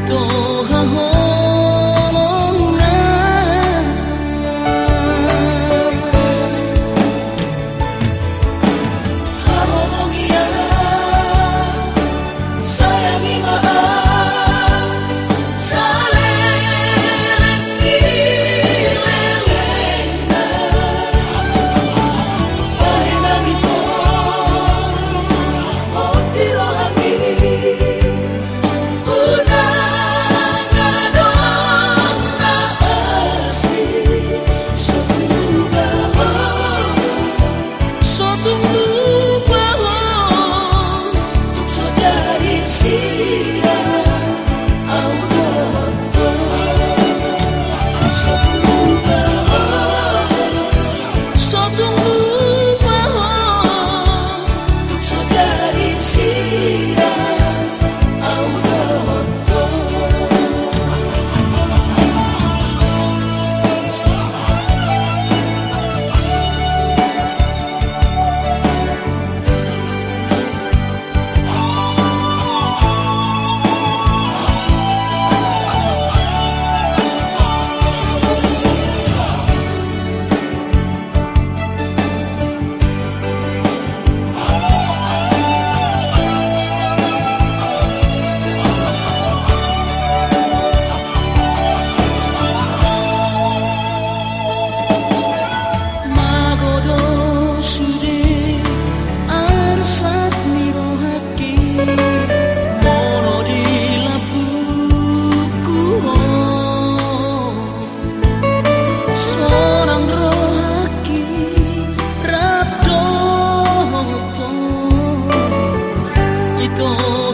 と母懂